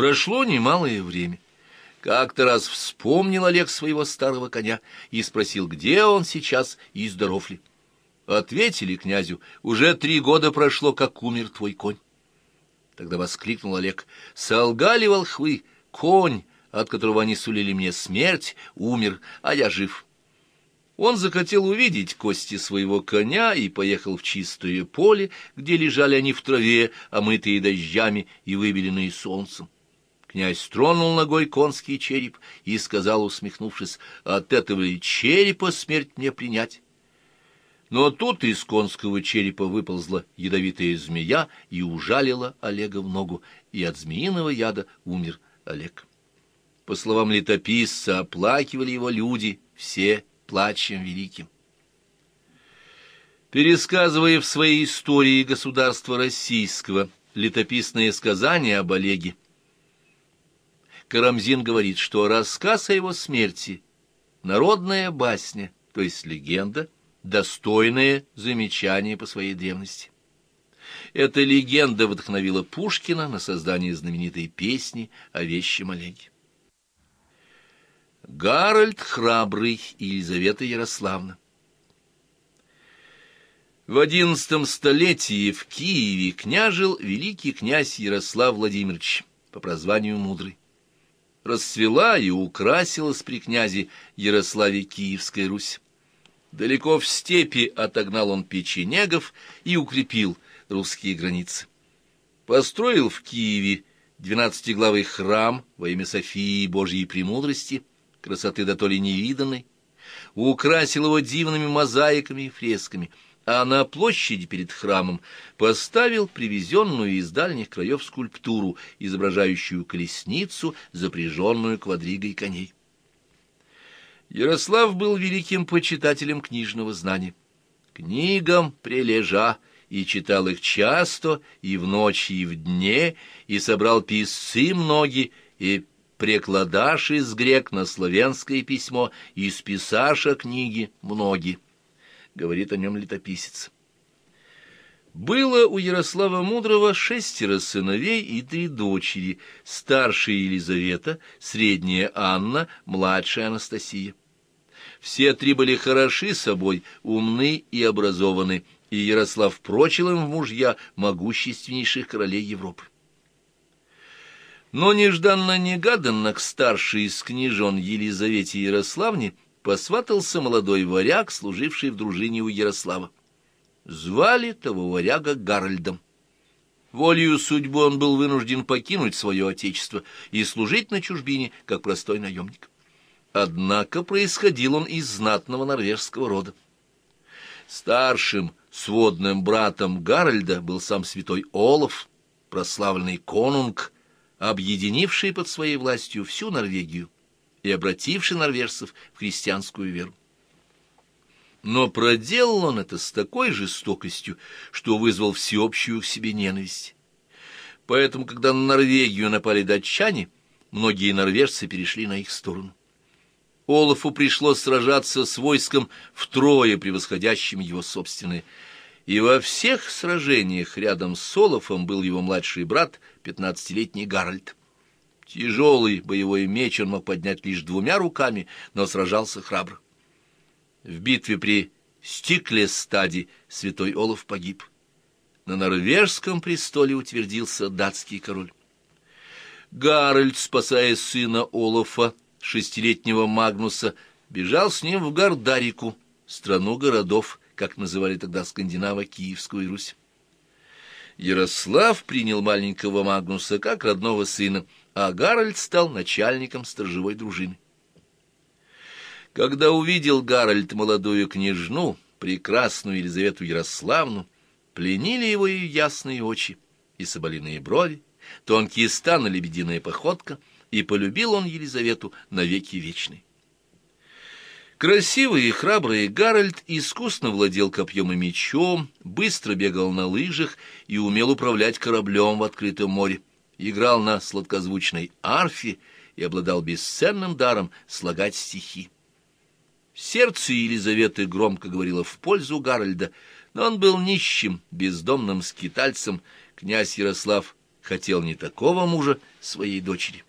Прошло немалое время. Как-то раз вспомнил Олег своего старого коня и спросил, где он сейчас и здоров ли. Ответили князю, уже три года прошло, как умер твой конь. Тогда воскликнул Олег, солгали волхвы, конь, от которого они сулили мне смерть, умер, а я жив. Он захотел увидеть кости своего коня и поехал в чистое поле, где лежали они в траве, омытые дождями и выбеленные солнцем. Князь тронул ногой конский череп и сказал, усмехнувшись, «От этого ли черепа смерть мне принять?» Но тут из конского черепа выползла ядовитая змея и ужалила Олега в ногу, и от змеиного яда умер Олег. По словам летописца, оплакивали его люди, все плачем великим. Пересказывая в своей истории государства российского летописные сказания об Олеге, Карамзин говорит, что рассказ о его смерти — народная басня, то есть легенда, достойное замечание по своей древности. Эта легенда вдохновила Пушкина на создание знаменитой песни о вещем Олеге. Гарольд Храбрый и Елизавета Ярославна В одиннадцатом столетии в Киеве княжил великий князь Ярослав Владимирович по прозванию Мудрый расцвела и украсилась при князе Ярославе Киевская Русь. Далеко в степи отогнал он печенегов и укрепил русские границы. Построил в Киеве двенадцатиглавый храм во имя Софии Божьей Премудрости, красоты да то ли невиданной, украсил его дивными мозаиками и фресками — а на площади перед храмом поставил привезенную из дальних краев скульптуру, изображающую колесницу, запряженную квадригой коней. Ярослав был великим почитателем книжного знания. Книгам прилежа, и читал их часто, и в ночи, и в дне, и собрал писцы многие, и прекладаши из грек на славянское письмо, и списаша книги многие говорит о нем летописец. Было у Ярослава Мудрого шестеро сыновей и три дочери, старшая Елизавета, средняя Анна, младшая Анастасия. Все три были хороши собой, умны и образованы, и Ярослав прочил им в мужья могущественнейших королей Европы. Но нежданно-негаданно к старшей из княжон Елизавете Ярославне посватался молодой варяг, служивший в дружине у Ярослава. Звали того варяга Гарольдом. Волею судьбы он был вынужден покинуть свое отечество и служить на чужбине, как простой наемник. Однако происходил он из знатного норвежского рода. Старшим сводным братом Гарольда был сам святой Олаф, прославленный конунг, объединивший под своей властью всю Норвегию и обративший норвежцев в христианскую веру. Но проделал он это с такой жестокостью, что вызвал всеобщую к себе ненависть. Поэтому, когда на Норвегию напали датчане, многие норвежцы перешли на их сторону. Олафу пришлось сражаться с войском втрое превосходящим его собственное, и во всех сражениях рядом с Олафом был его младший брат, пятнадцатилетний Гарольд. Тяжелый боевой меч он мог поднять лишь двумя руками, но сражался храбро. В битве при Стиклестаде святой Олаф погиб. На норвежском престоле утвердился датский король. Гарольд, спасая сына Олафа, шестилетнего Магнуса, бежал с ним в Гардарику, страну городов, как называли тогда скандинавы Киевскую Русь. Ярослав принял маленького Магнуса как родного сына, а Гарольд стал начальником сторожевой дружины. Когда увидел Гарольд молодую княжну, прекрасную Елизавету Ярославну, пленили его ее ясные очи и соболиные брови, тонкий стан и лебединая походка, и полюбил он Елизавету навеки вечной. Красивый и храбрый Гарольд искусно владел копьем и мечом, быстро бегал на лыжах и умел управлять кораблем в открытом море, играл на сладкозвучной арфе и обладал бесценным даром слагать стихи. Сердце Елизаветы громко говорило в пользу Гарольда, но он был нищим, бездомным скитальцем, князь Ярослав хотел не такого мужа своей дочери.